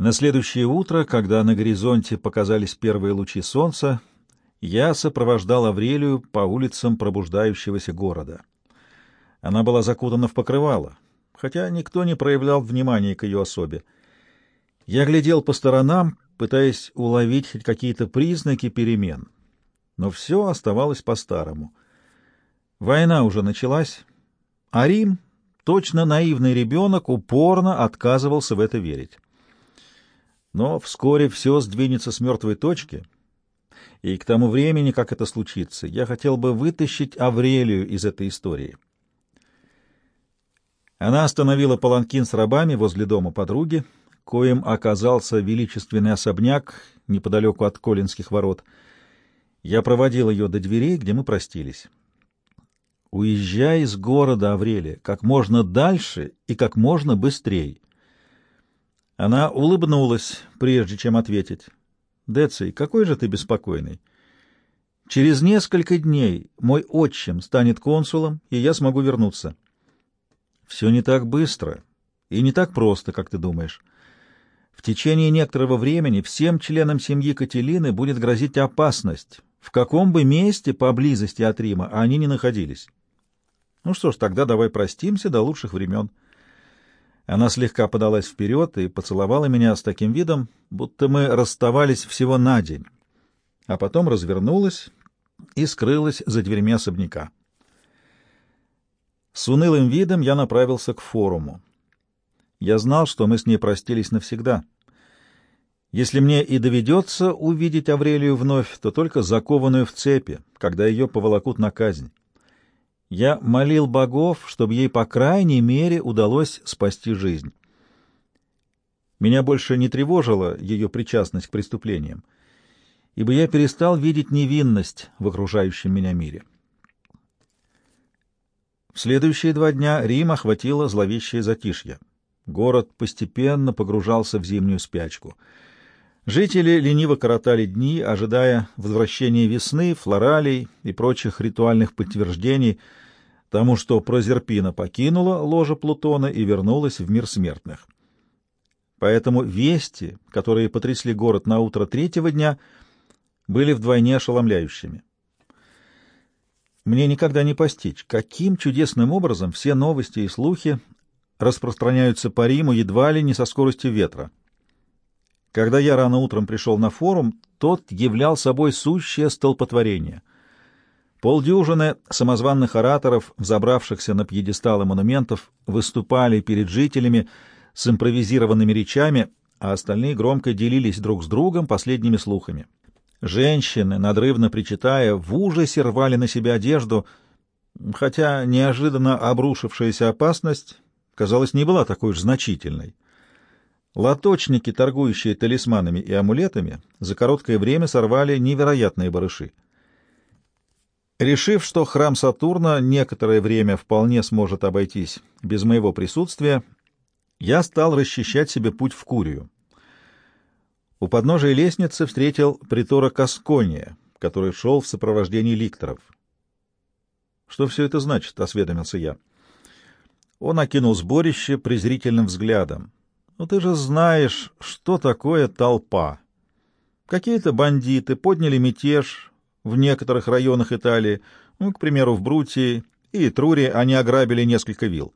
На следующее утро, когда на горизонте показались первые лучи солнца, я сопровождал Аврелию по улицам пробуждающегося города. Она была закутана в покрывало, хотя никто не проявлял внимания к ее особе. Я глядел по сторонам, пытаясь уловить хоть какие-то признаки перемен, но все оставалось по-старому. Война уже началась, а Рим, точно наивный ребенок, упорно отказывался в это верить. Но вскоре все сдвинется с мертвой точки, и к тому времени, как это случится, я хотел бы вытащить Аврелию из этой истории. Она остановила паланкин с рабами возле дома подруги, коим оказался величественный особняк неподалеку от Колинских ворот. Я проводил ее до дверей, где мы простились. «Уезжай из города, Аврелия, как можно дальше и как можно быстрее. Она улыбнулась, прежде чем ответить. «Деций, какой же ты беспокойный? Через несколько дней мой отчим станет консулом, и я смогу вернуться». «Все не так быстро и не так просто, как ты думаешь. В течение некоторого времени всем членам семьи Кателины будет грозить опасность, в каком бы месте поблизости от Рима они ни находились. Ну что ж, тогда давай простимся до лучших времен». Она слегка подалась вперед и поцеловала меня с таким видом, будто мы расставались всего на день, а потом развернулась и скрылась за дверьми особняка. С унылым видом я направился к форуму. Я знал, что мы с ней простились навсегда. Если мне и доведется увидеть Аврелию вновь, то только закованную в цепи, когда ее поволокут на казнь. Я молил богов, чтобы ей, по крайней мере, удалось спасти жизнь. Меня больше не тревожила ее причастность к преступлениям, ибо я перестал видеть невинность в окружающем меня мире. В следующие два дня Рим охватило зловещее затишье. Город постепенно погружался в зимнюю спячку. Жители лениво коротали дни, ожидая возвращения весны, флоралей и прочих ритуальных подтверждений — тому, что Прозерпина покинула ложе Плутона и вернулась в мир смертных. Поэтому вести, которые потрясли город на утро третьего дня, были вдвойне ошеломляющими. Мне никогда не постичь, каким чудесным образом все новости и слухи распространяются по Риму едва ли не со скоростью ветра. Когда я рано утром пришел на форум, тот являл собой сущее столпотворение — Полдюжины самозванных ораторов, взобравшихся на пьедесталы монументов, выступали перед жителями с импровизированными речами, а остальные громко делились друг с другом последними слухами. Женщины, надрывно причитая, в ужасе рвали на себя одежду, хотя неожиданно обрушившаяся опасность, казалось, не была такой уж значительной. Лоточники, торгующие талисманами и амулетами, за короткое время сорвали невероятные барыши. Решив, что храм Сатурна некоторое время вполне сможет обойтись без моего присутствия, я стал расчищать себе путь в Курию. У подножия лестницы встретил притора Каскония, который шел в сопровождении ликторов. «Что все это значит?» — осведомился я. Он окинул сборище презрительным взглядом. «Ну ты же знаешь, что такое толпа. Какие-то бандиты подняли мятеж, в некоторых районах Италии, ну, к примеру, в Брутии и Труре, они ограбили несколько вилл.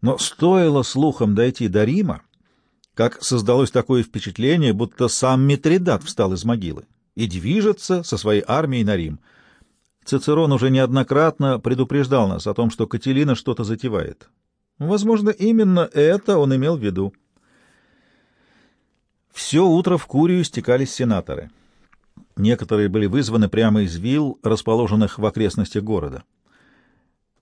Но стоило слухам дойти до Рима, как создалось такое впечатление, будто сам Митридат встал из могилы и движется со своей армией на Рим. Цицерон уже неоднократно предупреждал нас о том, что Кателина что-то затевает. Возможно, именно это он имел в виду. Все утро в Курию стекались сенаторы — Некоторые были вызваны прямо из вилл, расположенных в окрестностях города.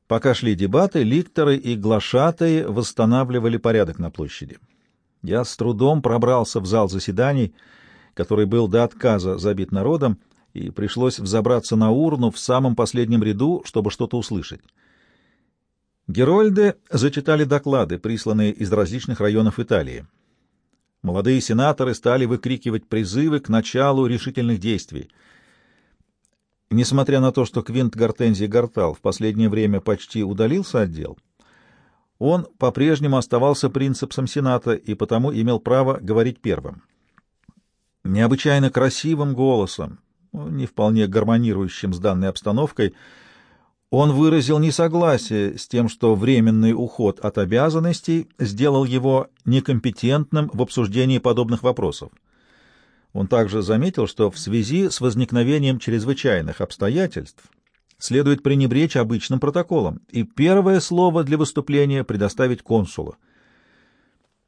Пока шли дебаты, ликторы и глашатые восстанавливали порядок на площади. Я с трудом пробрался в зал заседаний, который был до отказа забит народом, и пришлось взобраться на урну в самом последнем ряду, чтобы что-то услышать. Герольды зачитали доклады, присланные из различных районов Италии. Молодые сенаторы стали выкрикивать призывы к началу решительных действий. Несмотря на то, что Квинт Гортензий Гортал в последнее время почти удалился от дел, он по-прежнему оставался принципсом Сената и потому имел право говорить первым. Необычайно красивым голосом, не вполне гармонирующим с данной обстановкой, он выразил несогласие с тем, что временный уход от обязанностей сделал его некомпетентным в обсуждении подобных вопросов. Он также заметил, что в связи с возникновением чрезвычайных обстоятельств следует пренебречь обычным протоколом и первое слово для выступления предоставить консулу.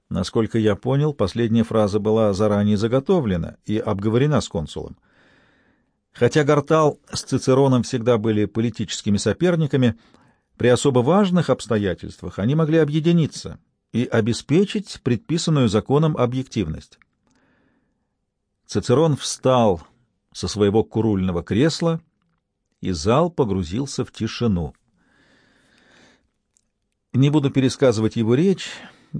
Насколько я понял, последняя фраза была заранее заготовлена и обговорена с консулом. Хотя Гартал с Цицероном всегда были политическими соперниками, при особо важных обстоятельствах они могли объединиться и обеспечить предписанную законом объективность. Цицерон встал со своего курульного кресла, и зал погрузился в тишину. Не буду пересказывать его речь,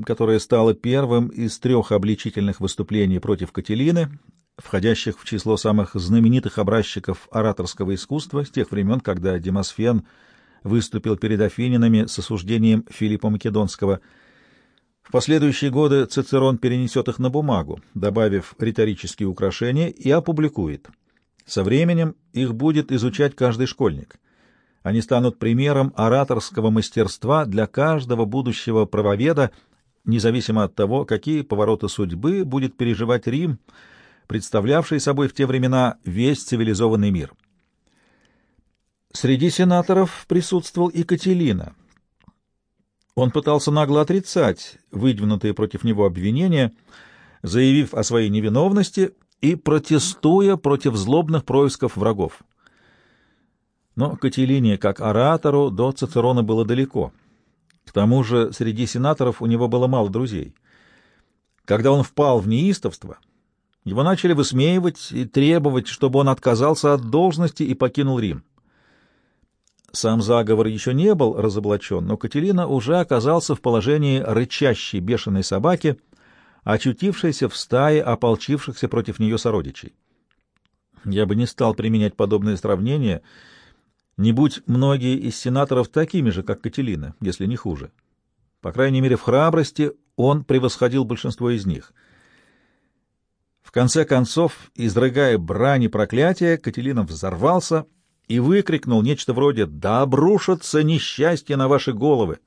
которая стала первым из трех обличительных выступлений против Кателины, входящих в число самых знаменитых образчиков ораторского искусства с тех времен, когда Демосфен выступил перед афининами с осуждением Филиппа Македонского — в последующие годы Цицерон перенесет их на бумагу, добавив риторические украшения, и опубликует. Со временем их будет изучать каждый школьник. Они станут примером ораторского мастерства для каждого будущего правоведа, независимо от того, какие повороты судьбы будет переживать Рим, представлявший собой в те времена весь цивилизованный мир. Среди сенаторов присутствовал и Кателина — он пытался нагло отрицать выдвинутые против него обвинения, заявив о своей невиновности и протестуя против злобных происков врагов. Но Кателине, как оратору, до Цицерона было далеко. К тому же среди сенаторов у него было мало друзей. Когда он впал в неистовство, его начали высмеивать и требовать, чтобы он отказался от должности и покинул Рим. Сам заговор еще не был разоблачен, но Катерина уже оказался в положении рычащей бешеной собаки, очутившейся в стае ополчившихся против нее сородичей. Я бы не стал применять подобные сравнения, не будь многие из сенаторов такими же, как Кателина, если не хуже. По крайней мере, в храбрости он превосходил большинство из них. В конце концов, изрыгая брань и проклятия, Кателина взорвался — и выкрикнул нечто вроде «Да обрушатся несчастья на ваши головы!».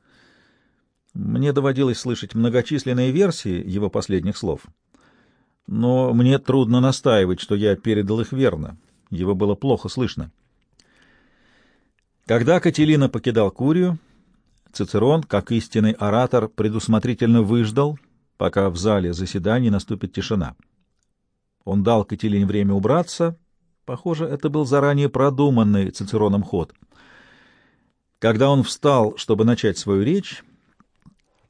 Мне доводилось слышать многочисленные версии его последних слов, но мне трудно настаивать, что я передал их верно. Его было плохо слышно. Когда Кателина покидал Курию, Цицерон, как истинный оратор, предусмотрительно выждал, пока в зале заседаний наступит тишина. Он дал Кателине время убраться Похоже, это был заранее продуманный Цицероном ход. Когда он встал, чтобы начать свою речь,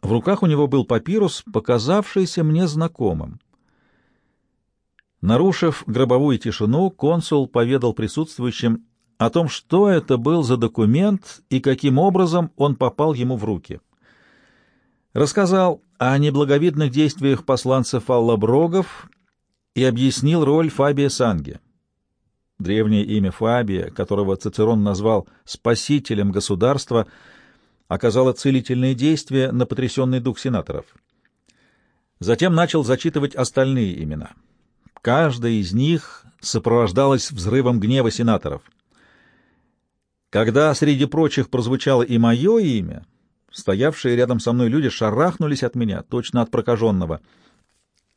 в руках у него был папирус, показавшийся мне знакомым. Нарушив гробовую тишину, консул поведал присутствующим о том, что это был за документ и каким образом он попал ему в руки. Рассказал о неблаговидных действиях посланцев Аллаброгов и объяснил роль Фабия Санге. Древнее имя Фабия, которого Цицерон назвал «спасителем государства», оказало целительное действие на потрясенный дух сенаторов. Затем начал зачитывать остальные имена. Каждая из них сопровождалась взрывом гнева сенаторов. Когда среди прочих прозвучало и мое имя, стоявшие рядом со мной люди шарахнулись от меня, точно от прокаженного —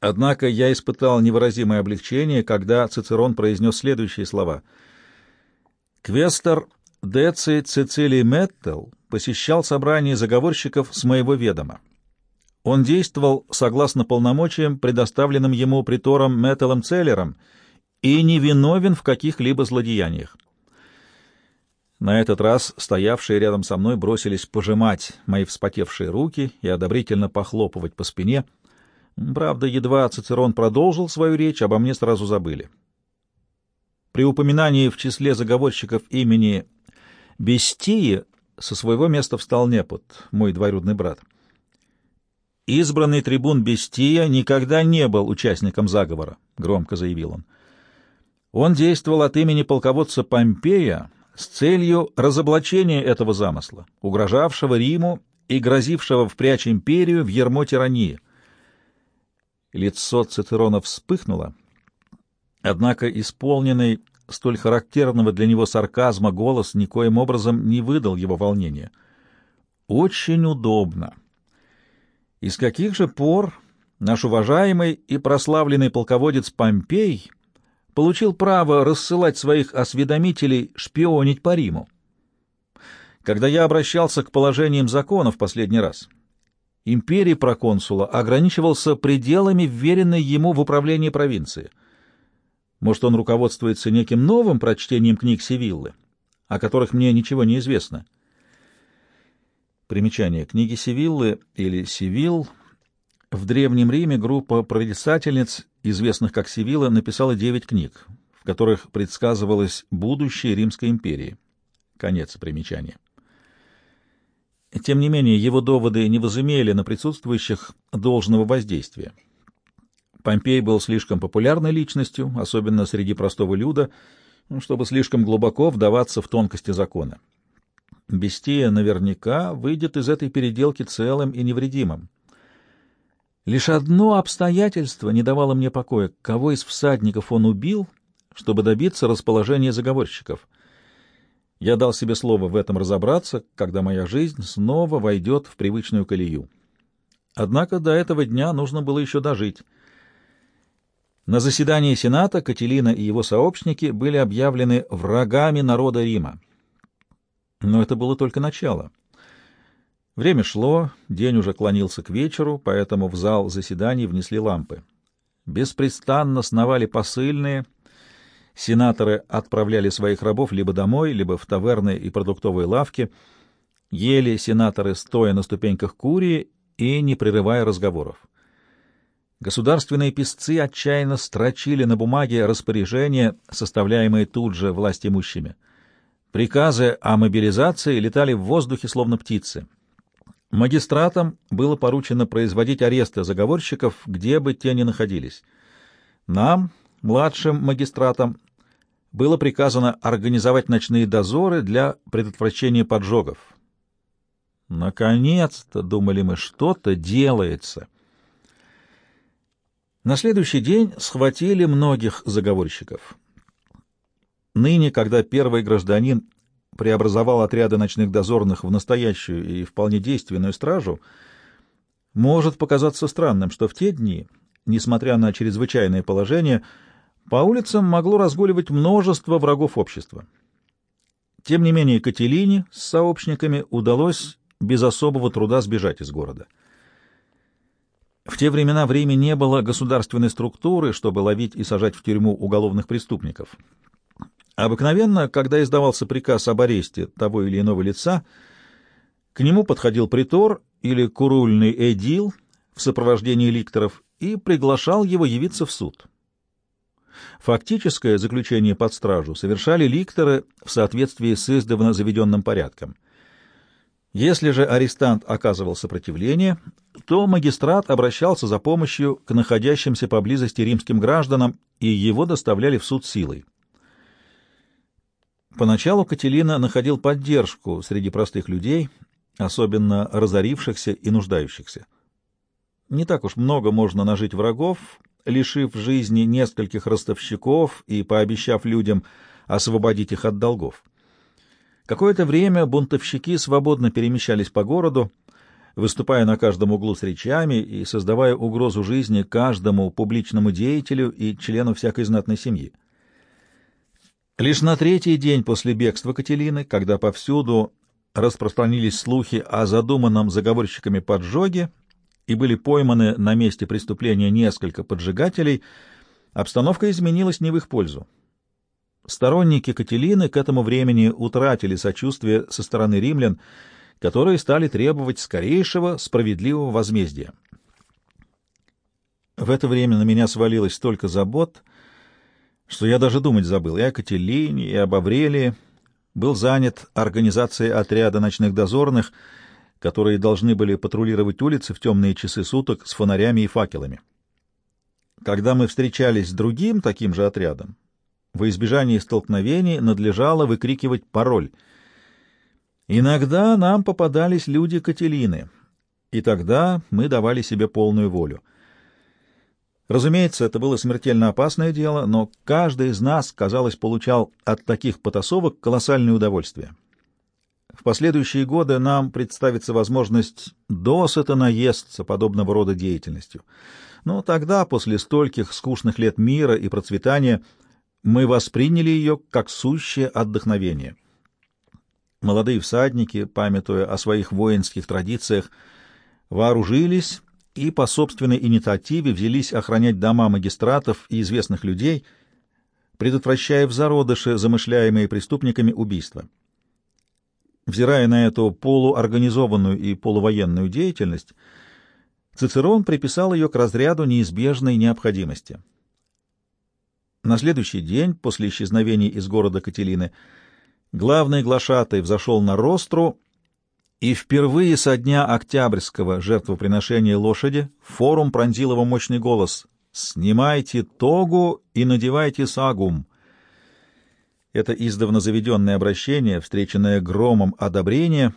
Однако я испытал невыразимое облегчение, когда Цицерон произнес следующие слова. «Квестер Деци Цицилий Меттел посещал собрание заговорщиков с моего ведома. Он действовал согласно полномочиям, предоставленным ему притором Меттелом Целлером, и не виновен в каких-либо злодеяниях. На этот раз стоявшие рядом со мной бросились пожимать мои вспотевшие руки и одобрительно похлопывать по спине — Правда, едва Цицерон продолжил свою речь, обо мне сразу забыли. При упоминании в числе заговорщиков имени Бестии со своего места встал Непот, мой двоюродный брат. «Избранный трибун Бестия никогда не был участником заговора», — громко заявил он. «Он действовал от имени полководца Помпея с целью разоблачения этого замысла, угрожавшего Риму и грозившего впрячь империю в ермо тирании. Лицо Цицерона вспыхнуло, однако исполненный столь характерного для него сарказма голос никоим образом не выдал его волнения. «Очень удобно. Из каких же пор наш уважаемый и прославленный полководец Помпей получил право рассылать своих осведомителей шпионить по Риму? Когда я обращался к положениям закона в последний раз, империй проконсула ограничивался пределами, вверенной ему в управление провинции. Может, он руководствуется неким новым прочтением книг Севиллы, о которых мне ничего не известно. Примечание. Книги Севиллы или Севилл в Древнем Риме группа прорицательниц, известных как Севилла, написала девять книг, в которых предсказывалось будущее Римской империи. Конец примечания. Тем не менее, его доводы не возымели на присутствующих должного воздействия. Помпей был слишком популярной личностью, особенно среди простого люда, чтобы слишком глубоко вдаваться в тонкости закона. Бестия наверняка выйдет из этой переделки целым и невредимым. Лишь одно обстоятельство не давало мне покоя, кого из всадников он убил, чтобы добиться расположения заговорщиков — я дал себе слово в этом разобраться, когда моя жизнь снова войдет в привычную колею. Однако до этого дня нужно было еще дожить. На заседании Сената Кателина и его сообщники были объявлены врагами народа Рима. Но это было только начало. Время шло, день уже клонился к вечеру, поэтому в зал заседаний внесли лампы. Беспрестанно сновали посыльные — Сенаторы отправляли своих рабов либо домой, либо в таверны и продуктовые лавки. Ели сенаторы, стоя на ступеньках курии и не прерывая разговоров. Государственные писцы отчаянно строчили на бумаге распоряжения, составляемые тут же властимущими. Приказы о мобилизации летали в воздухе, словно птицы. Магистратам было поручено производить аресты заговорщиков, где бы те ни находились. Нам, младшим магистратам, было приказано организовать ночные дозоры для предотвращения поджогов. Наконец-то, думали мы, что-то делается. На следующий день схватили многих заговорщиков. Ныне, когда первый гражданин преобразовал отряды ночных дозорных в настоящую и вполне действенную стражу, может показаться странным, что в те дни, несмотря на чрезвычайное положение, по улицам могло разгуливать множество врагов общества. Тем не менее, Кателине с сообщниками удалось без особого труда сбежать из города. В те времена в Риме не было государственной структуры, чтобы ловить и сажать в тюрьму уголовных преступников. Обыкновенно, когда издавался приказ об аресте того или иного лица, к нему подходил притор или курульный эдил в сопровождении ликторов и приглашал его явиться в суд. Фактическое заключение под стражу совершали ликторы в соответствии с издавна заведенным порядком. Если же арестант оказывал сопротивление, то магистрат обращался за помощью к находящимся поблизости римским гражданам, и его доставляли в суд силой. Поначалу Кателина находил поддержку среди простых людей, особенно разорившихся и нуждающихся. Не так уж много можно нажить врагов, лишив жизни нескольких ростовщиков и пообещав людям освободить их от долгов. Какое-то время бунтовщики свободно перемещались по городу, выступая на каждом углу с речами и создавая угрозу жизни каждому публичному деятелю и члену всякой знатной семьи. Лишь на третий день после бегства Кателины, когда повсюду распространились слухи о задуманном заговорщиками поджоге, и были пойманы на месте преступления несколько поджигателей, обстановка изменилась не в их пользу. Сторонники Кателины к этому времени утратили сочувствие со стороны римлян, которые стали требовать скорейшего справедливого возмездия. В это время на меня свалилось столько забот, что я даже думать забыл и о Кателине, и об Аврелии, был занят организацией отряда ночных дозорных — которые должны были патрулировать улицы в темные часы суток с фонарями и факелами. Когда мы встречались с другим таким же отрядом, во избежание столкновений надлежало выкрикивать пароль. Иногда нам попадались люди Кателины, и тогда мы давали себе полную волю. Разумеется, это было смертельно опасное дело, но каждый из нас, казалось, получал от таких потасовок колоссальное удовольствие. В последующие годы нам представится возможность досыта наесться подобного рода деятельностью. Но тогда, после стольких скучных лет мира и процветания, мы восприняли ее как сущее отдохновение. Молодые всадники, памятуя о своих воинских традициях, вооружились и по собственной инициативе взялись охранять дома магистратов и известных людей, предотвращая в зародыше замышляемые преступниками убийства. Взирая на эту полуорганизованную и полувоенную деятельность, Цицерон приписал ее к разряду неизбежной необходимости. На следующий день, после исчезновения из города Кателины, главный глашатай взошел на ростру и впервые со дня октябрьского жертвоприношения лошади форум пронзил его мощный голос «Снимайте тогу и надевайте сагум». Это издавна заведенное обращение, встреченное громом одобрения,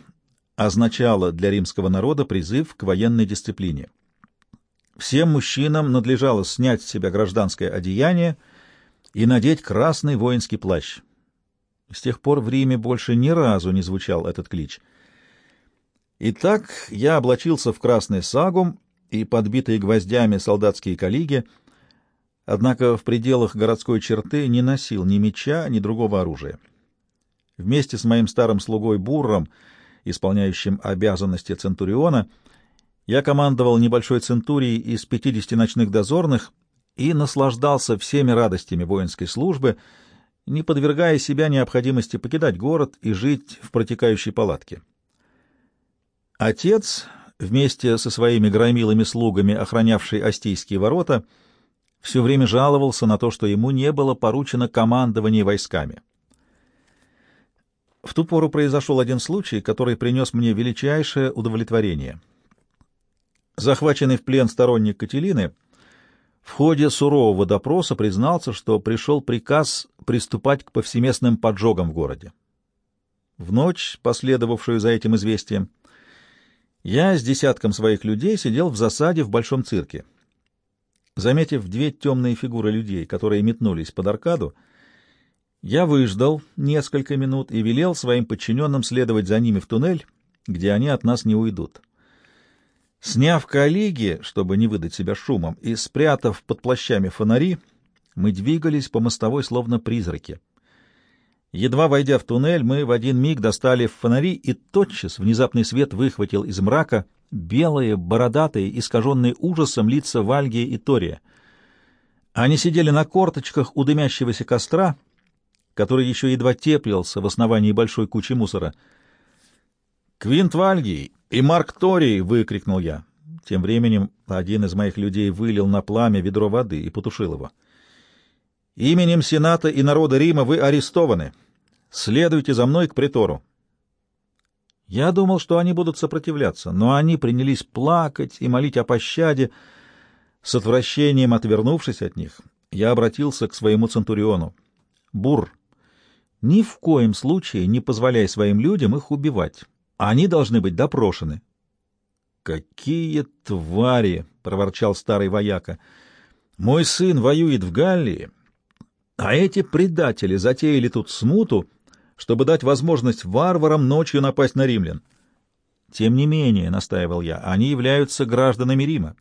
означало для римского народа призыв к военной дисциплине. Всем мужчинам надлежало снять с себя гражданское одеяние и надеть красный воинский плащ. С тех пор в Риме больше ни разу не звучал этот клич — Итак, я облачился в красный сагум и подбитые гвоздями солдатские коллеги, однако в пределах городской черты не носил ни меча, ни другого оружия. Вместе с моим старым слугой Бурром, исполняющим обязанности Центуриона, я командовал небольшой центурией из 50 ночных дозорных и наслаждался всеми радостями воинской службы, не подвергая себя необходимости покидать город и жить в протекающей палатке. Отец, вместе со своими громилыми слугами, охранявший Остийские ворота, все время жаловался на то, что ему не было поручено командование войсками. В ту пору произошел один случай, который принес мне величайшее удовлетворение. Захваченный в плен сторонник Кателины в ходе сурового допроса признался, что пришел приказ приступать к повсеместным поджогам в городе. В ночь, последовавшую за этим известием, я с десятком своих людей сидел в засаде в большом цирке. Заметив две темные фигуры людей, которые метнулись под аркаду, я выждал несколько минут и велел своим подчиненным следовать за ними в туннель, где они от нас не уйдут. Сняв коллеги, чтобы не выдать себя шумом, и спрятав под плащами фонари, мы двигались по мостовой словно призраки. Едва войдя в туннель, мы в один миг достали фонари, и тотчас внезапный свет выхватил из мрака белые, бородатые, искаженные ужасом лица Вальгия и Тория. Они сидели на корточках у дымящегося костра, который еще едва теплился в основании большой кучи мусора. «Квинт Вальгий и Марк Торий!» — выкрикнул я. Тем временем один из моих людей вылил на пламя ведро воды и потушил его. «Именем Сената и народа Рима вы арестованы!» Следуйте за мной к притору. Я думал, что они будут сопротивляться, но они принялись плакать и молить о пощаде. С отвращением отвернувшись от них, я обратился к своему центуриону. «Бур, ни в коем случае не позволяй своим людям их убивать. Они должны быть допрошены». «Какие твари!» — проворчал старый вояка. «Мой сын воюет в Галлии, а эти предатели затеяли тут смуту, чтобы дать возможность варварам ночью напасть на римлян. Тем не менее, — настаивал я, — они являются гражданами Рима,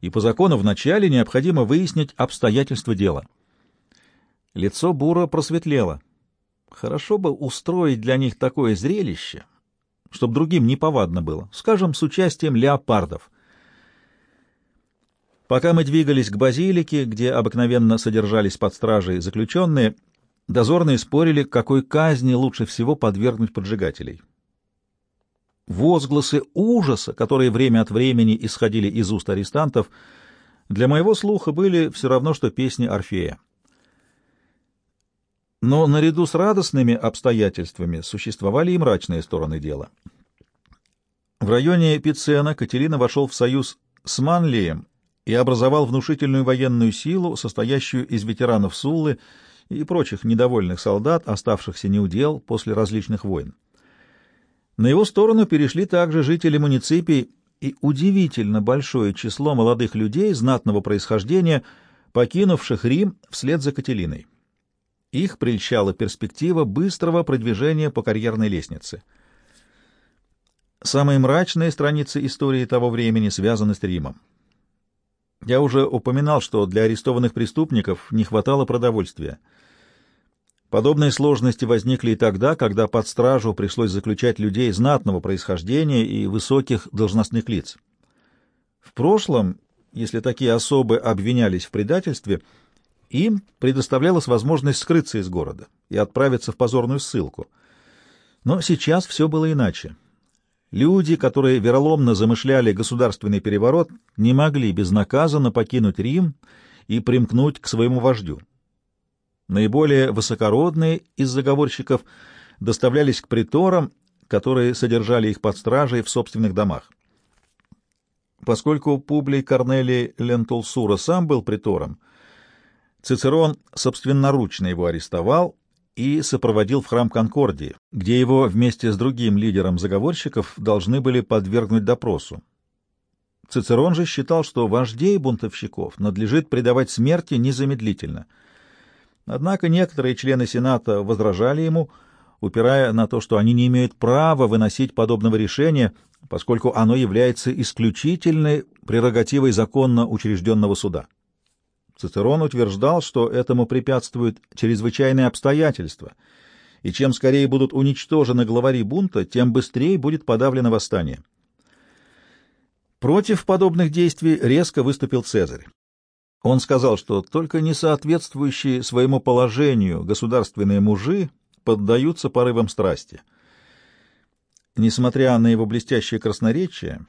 и по закону вначале необходимо выяснить обстоятельства дела. Лицо Бура просветлело. Хорошо бы устроить для них такое зрелище, чтобы другим неповадно было, скажем, с участием леопардов. Пока мы двигались к базилике, где обыкновенно содержались под стражей заключенные, Дозорные спорили, какой казни лучше всего подвергнуть поджигателей. Возгласы ужаса, которые время от времени исходили из уст арестантов, для моего слуха были все равно, что песни Орфея. Но наряду с радостными обстоятельствами существовали и мрачные стороны дела. В районе Пицена Катерина вошел в союз с Манлием и образовал внушительную военную силу, состоящую из ветеранов Суллы, и прочих недовольных солдат, оставшихся неудел после различных войн. На его сторону перешли также жители муниципий и удивительно большое число молодых людей знатного происхождения, покинувших Рим вслед за Кателиной. Их прельщала перспектива быстрого продвижения по карьерной лестнице. Самые мрачные страницы истории того времени связаны с Римом. Я уже упоминал, что для арестованных преступников не хватало продовольствия — Подобные сложности возникли и тогда, когда под стражу пришлось заключать людей знатного происхождения и высоких должностных лиц. В прошлом, если такие особы обвинялись в предательстве, им предоставлялась возможность скрыться из города и отправиться в позорную ссылку. Но сейчас все было иначе. Люди, которые вероломно замышляли государственный переворот, не могли безнаказанно покинуть Рим и примкнуть к своему вождю. Наиболее высокородные из заговорщиков доставлялись к приторам, которые содержали их под стражей в собственных домах. Поскольку Публий Корнелий Лентулсура сам был притором, Цицерон собственноручно его арестовал и сопроводил в храм Конкордии, где его вместе с другим лидером заговорщиков должны были подвергнуть допросу. Цицерон же считал, что вождей бунтовщиков надлежит предавать смерти незамедлительно — Однако некоторые члены Сената возражали ему, упирая на то, что они не имеют права выносить подобного решения, поскольку оно является исключительной прерогативой законно учрежденного суда. Цицерон утверждал, что этому препятствуют чрезвычайные обстоятельства, и чем скорее будут уничтожены главари бунта, тем быстрее будет подавлено восстание. Против подобных действий резко выступил Цезарь. Он сказал, что только несоответствующие своему положению государственные мужи поддаются порывам страсти. Несмотря на его блестящее красноречие,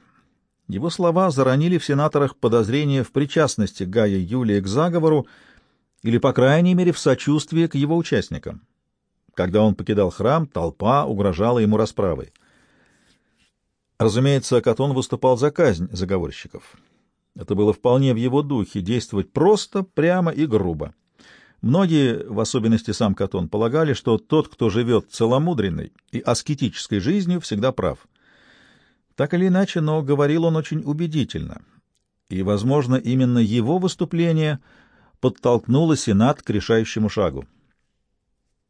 его слова заронили в сенаторах подозрение в причастности Гая Юлия к заговору или, по крайней мере, в сочувствии к его участникам. Когда он покидал храм, толпа угрожала ему расправой. Разумеется, Катон выступал за казнь заговорщиков. Это было вполне в его духе — действовать просто, прямо и грубо. Многие, в особенности сам Катон, полагали, что тот, кто живет целомудренной и аскетической жизнью, всегда прав. Так или иначе, но говорил он очень убедительно. И, возможно, именно его выступление подтолкнуло Сенат к решающему шагу.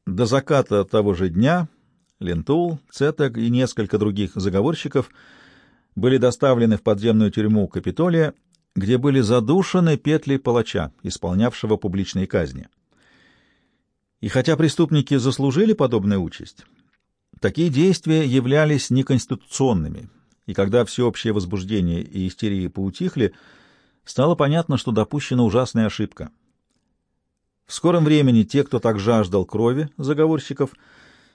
До заката того же дня Лентул, Цетек и несколько других заговорщиков были доставлены в подземную тюрьму Капитолия где были задушены петли палача, исполнявшего публичные казни. И хотя преступники заслужили подобную участь, такие действия являлись неконституционными, и когда всеобщее возбуждение и истерия поутихли, стало понятно, что допущена ужасная ошибка. В скором времени те, кто так жаждал крови заговорщиков,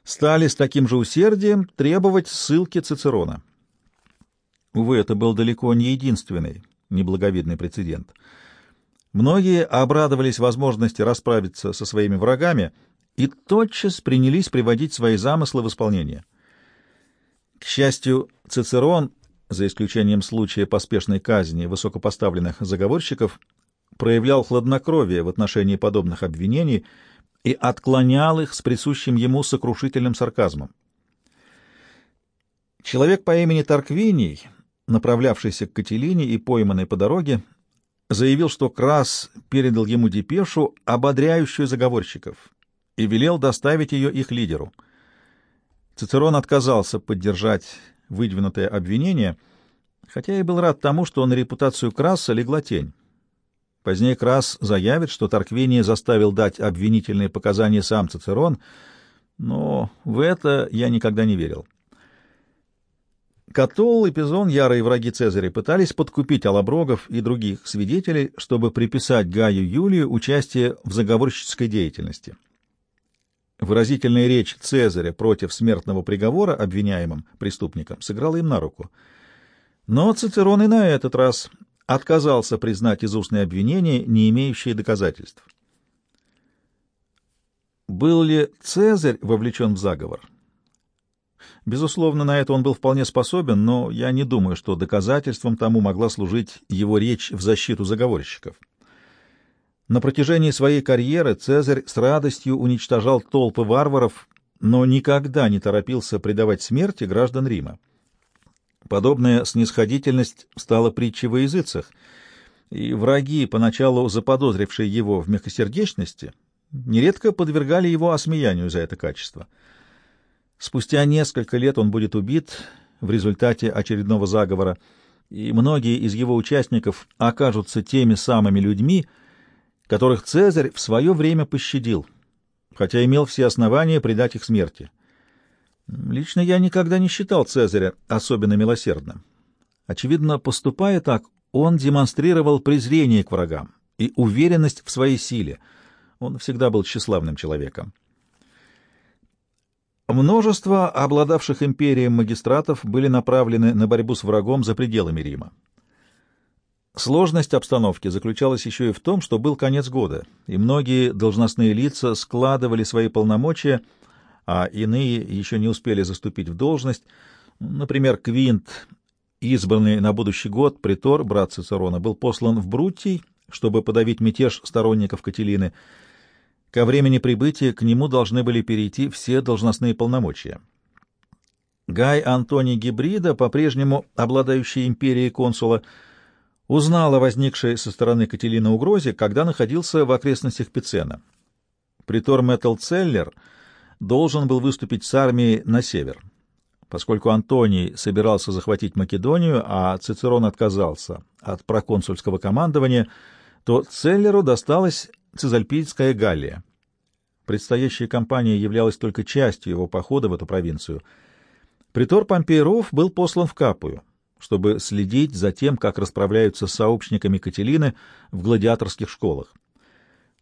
стали с таким же усердием требовать ссылки Цицерона. Увы, это был далеко не единственный неблаговидный прецедент. Многие обрадовались возможности расправиться со своими врагами и тотчас принялись приводить свои замыслы в исполнение. К счастью, Цицерон, за исключением случая поспешной казни высокопоставленных заговорщиков, проявлял хладнокровие в отношении подобных обвинений и отклонял их с присущим ему сокрушительным сарказмом. Человек по имени Тарквиний — направлявшийся к Кателине и пойманный по дороге, заявил, что Крас передал ему депешу, ободряющую заговорщиков, и велел доставить ее их лидеру. Цицерон отказался поддержать выдвинутое обвинение, хотя и был рад тому, что на репутацию Краса легла тень. Позднее Крас заявит, что Тарквиния заставил дать обвинительные показания сам Цицерон, но в это я никогда не верил. Катол и Пизон, ярые враги Цезаря, пытались подкупить Алаброгов и других свидетелей, чтобы приписать Гаю Юлию участие в заговорщической деятельности. Выразительная речь Цезаря против смертного приговора обвиняемым преступникам сыграла им на руку. Но Цицерон и на этот раз отказался признать из устные обвинения, не имеющие доказательств. Был ли Цезарь вовлечен в заговор? Безусловно, на это он был вполне способен, но я не думаю, что доказательством тому могла служить его речь в защиту заговорщиков. На протяжении своей карьеры Цезарь с радостью уничтожал толпы варваров, но никогда не торопился предавать смерти граждан Рима. Подобная снисходительность стала притчей во языцах, и враги, поначалу заподозрившие его в мягкосердечности, нередко подвергали его осмеянию за это качество. Спустя несколько лет он будет убит в результате очередного заговора, и многие из его участников окажутся теми самыми людьми, которых Цезарь в свое время пощадил, хотя имел все основания предать их смерти. Лично я никогда не считал Цезаря особенно милосердным. Очевидно, поступая так, он демонстрировал презрение к врагам и уверенность в своей силе. Он всегда был тщеславным человеком. Множество обладавших империей магистратов были направлены на борьбу с врагом за пределами Рима. Сложность обстановки заключалась еще и в том, что был конец года, и многие должностные лица складывали свои полномочия, а иные еще не успели заступить в должность. Например, Квинт, избранный на будущий год, притор, брат Цицерона, был послан в Брутий, чтобы подавить мятеж сторонников Кателины. Ко времени прибытия к нему должны были перейти все должностные полномочия. Гай Антоний Гибрида, по-прежнему обладающий империей консула, узнал о возникшей со стороны Кателины угрозе, когда находился в окрестностях Пицена. Притор Мэттл Целлер должен был выступить с армией на север. Поскольку Антоний собирался захватить Македонию, а Цицерон отказался от проконсульского командования, то Целлеру досталась Цезальпийская Галлия. Предстоящая кампания являлась только частью его похода в эту провинцию. Притор Помпейров был послан в Капую — чтобы следить за тем, как расправляются с сообщниками Кателины в гладиаторских школах.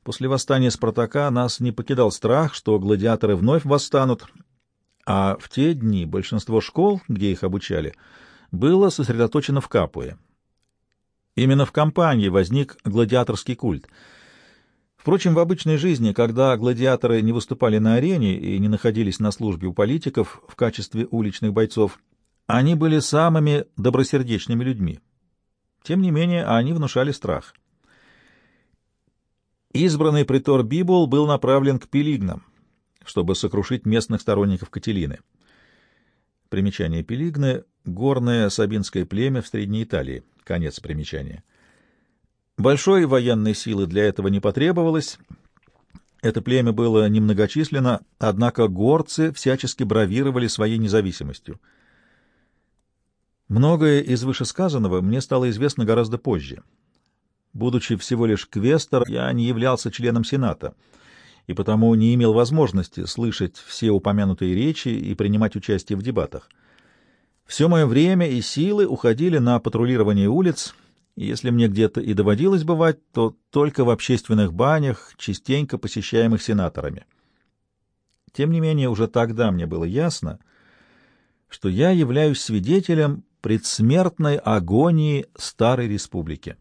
После восстания Спартака нас не покидал страх, что гладиаторы вновь восстанут, а в те дни большинство школ, где их обучали, было сосредоточено в Капуе. Именно в компании возник гладиаторский культ. Впрочем, в обычной жизни, когда гладиаторы не выступали на арене и не находились на службе у политиков в качестве уличных бойцов, они были самыми добросердечными людьми. Тем не менее, они внушали страх. Избранный притор Бибул был направлен к Пелигнам, чтобы сокрушить местных сторонников Кателины. Примечание Пелигны — горное сабинское племя в Средней Италии. Конец примечания. Большой военной силы для этого не потребовалось. Это племя было немногочисленно, однако горцы всячески бравировали своей независимостью — Многое из вышесказанного мне стало известно гораздо позже. Будучи всего лишь квестор, я не являлся членом Сената, и потому не имел возможности слышать все упомянутые речи и принимать участие в дебатах. Все мое время и силы уходили на патрулирование улиц, и если мне где-то и доводилось бывать, то только в общественных банях, частенько посещаемых сенаторами. Тем не менее, уже тогда мне было ясно, что я являюсь свидетелем предсмертной агонии Старой Республики.